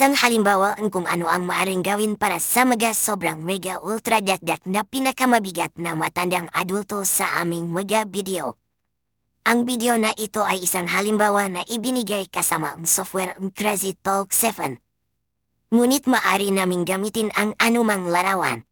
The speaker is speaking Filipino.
Isang halimbawa ang kung ano ang maaaring gawin para sa mga sobrang mega ultra dakdak na pinakamabigat na matandang adulto sa aming mga video. Ang video na ito ay isang halimbawa na ibinigay kasama ang software ng Crazy Talk 7. Ngunit maaari naming gamitin ang anumang larawan.